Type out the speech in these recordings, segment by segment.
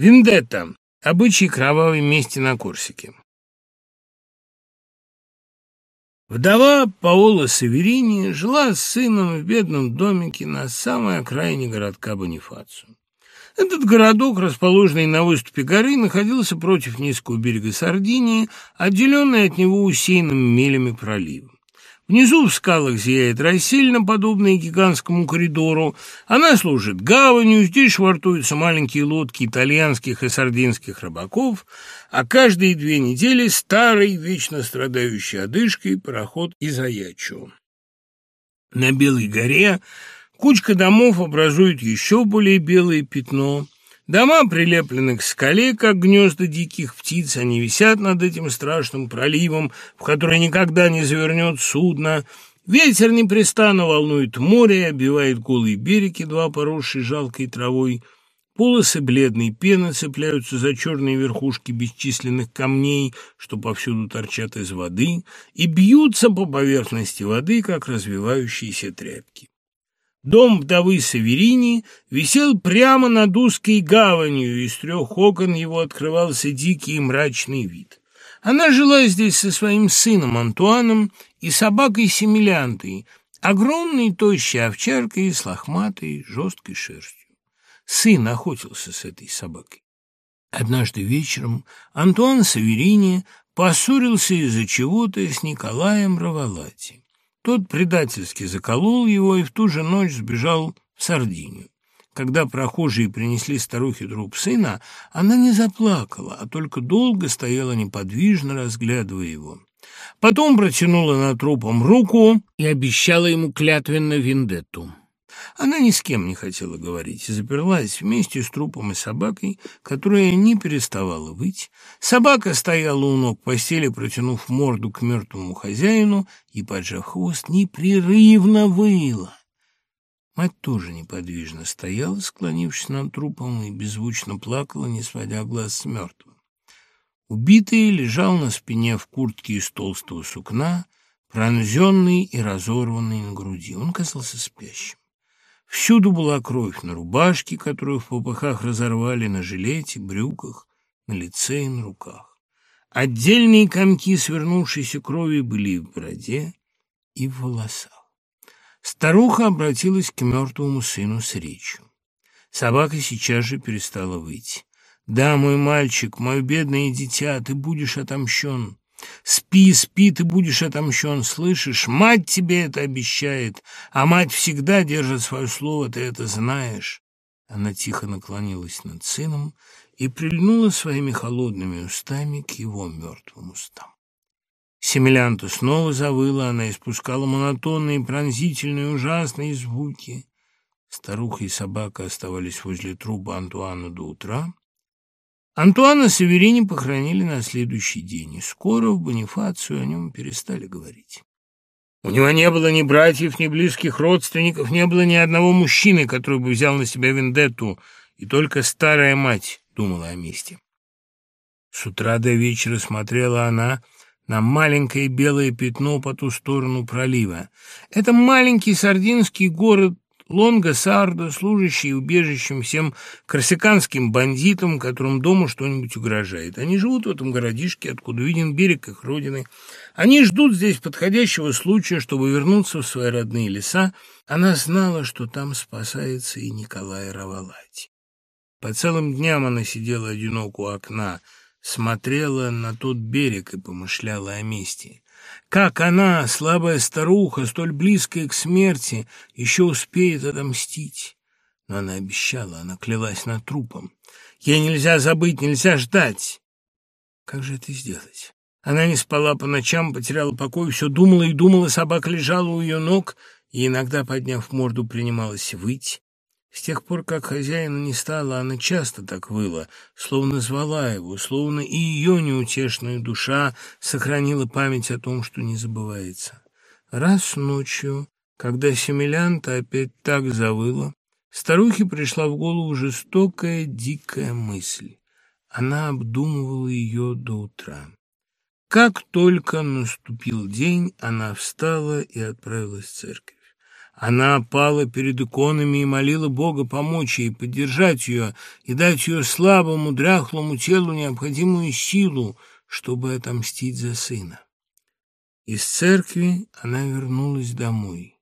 Вендетта. Обычай кровавой мести на Корсике. Вдова Паола Саверини жила с сыном в бедном домике на самой окраине городка Бонифацию. Этот городок, расположенный на выступе горы, находился против низкого берега Сардинии, отделенный от него усеянным мелями проливом. Внизу в скалах зияет рассельно, подобная гигантскому коридору. Она служит гаванью, здесь швартуются маленькие лодки итальянских и сардинских рыбаков, а каждые две недели старый, вечно страдающий одышкой пароход из Аячо. На Белой горе кучка домов образует еще более белое пятно – Дома прилеплены к скале, как гнезда диких птиц, они висят над этим страшным проливом, в который никогда не завернет судно. Ветер непрестанно волнует море, обивает голые береги, два поросшие жалкой травой. Полосы бледной пены цепляются за черные верхушки бесчисленных камней, что повсюду торчат из воды, и бьются по поверхности воды, как развивающиеся тряпки. Дом вдовы Саверини висел прямо над узкой гаванью, из трех окон его открывался дикий и мрачный вид. Она жила здесь со своим сыном Антуаном и собакой Семилянтой, огромной тощей овчаркой с лохматой жесткой шерстью. Сын охотился с этой собакой. Однажды вечером Антуан Саверини поссорился из-за чего-то с Николаем Равалати. Тот предательски заколол его и в ту же ночь сбежал в Сардинию. Когда прохожие принесли старухе труп сына, она не заплакала, а только долго стояла неподвижно, разглядывая его. Потом протянула над трупом руку и обещала ему клятвенно вендетту. Она ни с кем не хотела говорить и заперлась вместе с трупом и собакой, которая не переставала выть. Собака стояла у ног постели, протянув морду к мертвому хозяину и, поджав хвост, непрерывно выла. Мать тоже неподвижно стояла, склонившись над трупом, и беззвучно плакала, не сводя глаз с мертвым. Убитый лежал на спине в куртке из толстого сукна, пронзенный и разорванный на груди. Он казался спящим. Всюду была кровь на рубашке, которую в попыхах разорвали, на жилете, брюках, на лице и на руках. Отдельные комки свернувшейся крови были в бороде, и в волосах. Старуха обратилась к мертвому сыну с речью. Собака сейчас же перестала выйти. «Да, мой мальчик, мое бедное дитя, ты будешь отомщен. Спи, спи, ты будешь отомщен, слышишь? Мать тебе это обещает, а мать всегда держит свое слово, ты это знаешь». Она тихо наклонилась над сыном и прильнула своими холодными устами к его мертвым устам. Семилянта снова завыла, она испускала монотонные, пронзительные, ужасные звуки. Старуха и собака оставались возле труба Антуана до утра, Антуана Северини похоронили на следующий день, и скоро в Бонифацию о нем перестали говорить. У него не было ни братьев, ни близких родственников, не было ни одного мужчины, который бы взял на себя вендетту, и только старая мать думала о мести. С утра до вечера смотрела она на маленькое белое пятно по ту сторону пролива. Это маленький сардинский город Лонго Сардо, служащий убежищем всем корсиканским бандитам, которым дома что-нибудь угрожает. Они живут в этом городишке, откуда виден берег их родины. Они ждут здесь подходящего случая, чтобы вернуться в свои родные леса. Она знала, что там спасается и Николай Равалати. По целым дням она сидела одиноко у окна, смотрела на тот берег и помышляла о мести. Как она, слабая старуха, столь близкая к смерти, еще успеет отомстить? Но она обещала, она клялась над трупом. Ей нельзя забыть, нельзя ждать. Как же это сделать? Она не спала по ночам, потеряла покой, все думала и думала, собака лежала у ее ног, и иногда, подняв морду, принималась выть. С тех пор, как хозяина не стало, она часто так выла, словно звала его, словно и ее неутешная душа сохранила память о том, что не забывается. Раз ночью, когда Семилянта опять так завыла, старухе пришла в голову жестокая, дикая мысль. Она обдумывала ее до утра. Как только наступил день, она встала и отправилась в церковь. Она пала перед иконами и молила Бога помочь ей, поддержать ее и дать ее слабому, дряхлому телу необходимую силу, чтобы отомстить за сына. Из церкви она вернулась домой.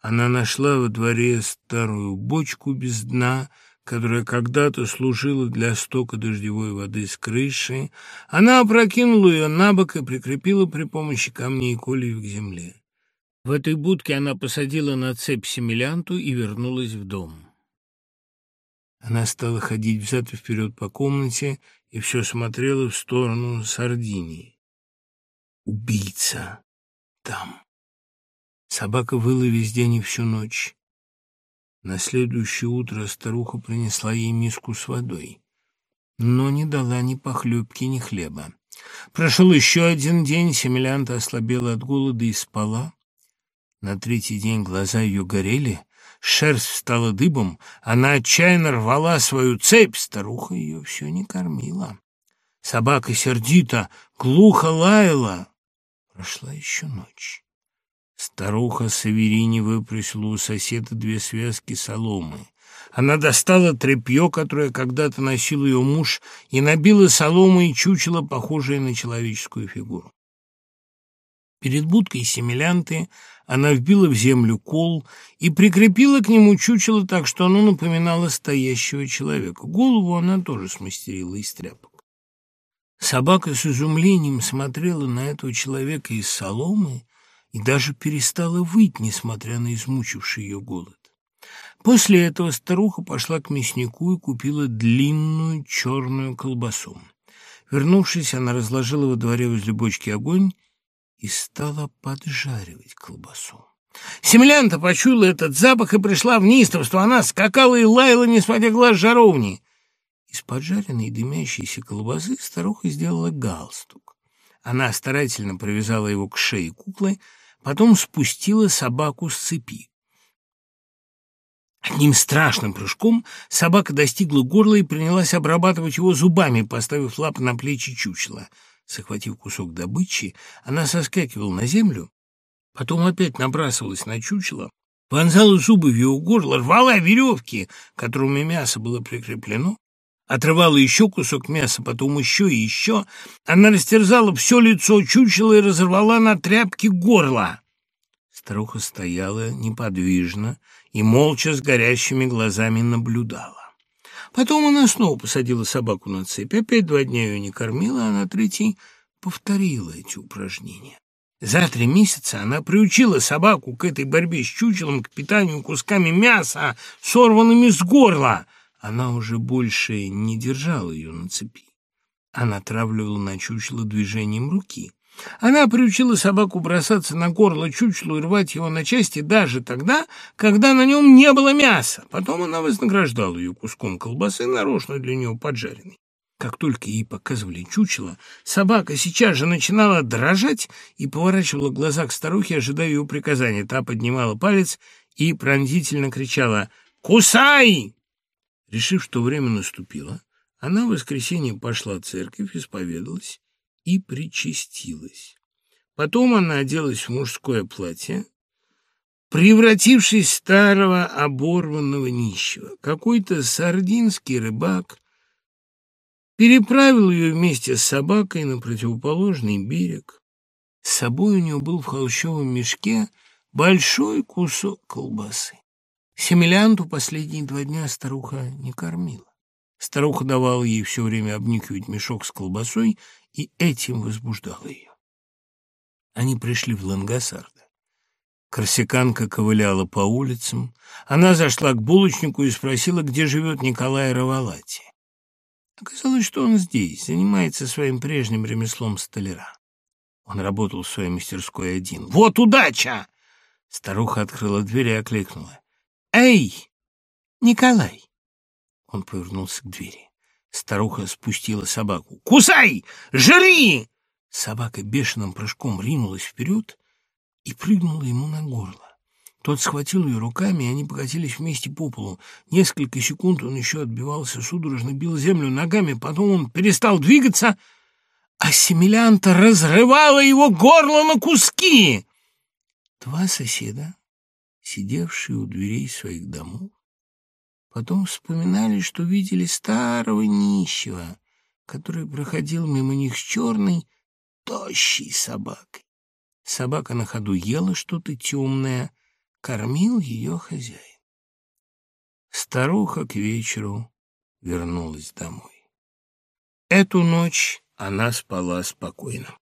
Она нашла во дворе старую бочку без дна, которая когда-то служила для стока дождевой воды с крыши. Она опрокинула ее на бок и прикрепила при помощи камней и колев к земле. В этой будке она посадила на цепь семилянту и вернулась в дом. Она стала ходить взад и вперед по комнате и все смотрела в сторону Сардинии. Убийца там. Собака выла весь день и всю ночь. На следующее утро старуха принесла ей миску с водой, но не дала ни похлебки, ни хлеба. Прошел еще один день, Семилянта ослабела от голода и спала. На третий день глаза ее горели, шерсть встала дыбом, она отчаянно рвала свою цепь, старуха ее все не кормила. Собака сердито, глухо лаяла. Прошла еще ночь. Старуха Саверини выпросила у соседа две связки соломы. Она достала тряпье, которое когда-то носил ее муж, и набила соломой чучело, похожее на человеческую фигуру. Перед будкой семилянты она вбила в землю кол и прикрепила к нему чучело так, что оно напоминало стоящего человека. Голову она тоже смастерила из тряпок. Собака с изумлением смотрела на этого человека из соломы, и даже перестала выть, несмотря на измучивший ее голод. После этого старуха пошла к мяснику и купила длинную черную колбасу. Вернувшись, она разложила во дворе возле бочки огонь и стала поджаривать колбасу. Семлянта почуяла этот запах и пришла в неистовство. Она скакала и лаяла, не сводя глаз жаровни. Из поджаренной дымящейся колбасы старуха сделала галстук. Она старательно привязала его к шее куклы, потом спустила собаку с цепи. Одним страшным прыжком собака достигла горла и принялась обрабатывать его зубами, поставив лапы на плечи чучела. Захватив кусок добычи, она соскакивала на землю, потом опять набрасывалась на чучело, вонзала зубы в его горло, рвала веревки, которыми мясо было прикреплено, отрывала еще кусок мяса, потом еще и еще. Она растерзала все лицо чучела и разорвала на тряпке горло. Старуха стояла неподвижно и молча с горящими глазами наблюдала. Потом она снова посадила собаку на цепь. Опять два дня ее не кормила, а на третий повторила эти упражнения. За три месяца она приучила собаку к этой борьбе с чучелом, к питанию кусками мяса, сорванными с горла — она уже больше не держала ее на цепи. Она травливала на чучело движением руки. Она приучила собаку бросаться на горло чучелу и рвать его на части даже тогда, когда на нем не было мяса. Потом она вознаграждала ее куском колбасы, нарочно для нее поджаренной. Как только ей показывали чучело, собака сейчас же начинала дрожать и поворачивала глаза к старухе, ожидая ее приказания. Та поднимала палец и пронзительно кричала «Кусай!» Решив, что время наступило, она в воскресенье пошла в церковь, исповедалась и причастилась. Потом она оделась в мужское платье, превратившись в старого оборванного нищего. Какой-то сардинский рыбак переправил ее вместе с собакой на противоположный берег. С собой у нее был в холщовом мешке большой кусок колбасы. Семилянту последние два дня старуха не кормила. Старуха давала ей все время обнюхивать мешок с колбасой и этим возбуждала ее. Они пришли в Лангасарда. Корсиканка ковыляла по улицам. Она зашла к булочнику и спросила, где живет Николай Равалати. Оказалось, что он здесь, занимается своим прежним ремеслом столяра. Он работал в своей мастерской один. «Вот удача!» Старуха открыла дверь и окликнула. «Эй, Николай!» Он повернулся к двери. Старуха спустила собаку. «Кусай! Жри!» Собака бешеным прыжком ринулась вперед и прыгнула ему на горло. Тот схватил ее руками, и они покатились вместе по полу. Несколько секунд он еще отбивался, судорожно бил землю ногами, потом он перестал двигаться, а Семилянта разрывала его горло на куски. Два соседа сидевшие у дверей своих домов. Потом вспоминали, что видели старого нищего, который проходил мимо них с черной, тощей собакой. Собака на ходу ела что-то темное, кормил ее хозяин. Старуха к вечеру вернулась домой. Эту ночь она спала спокойно.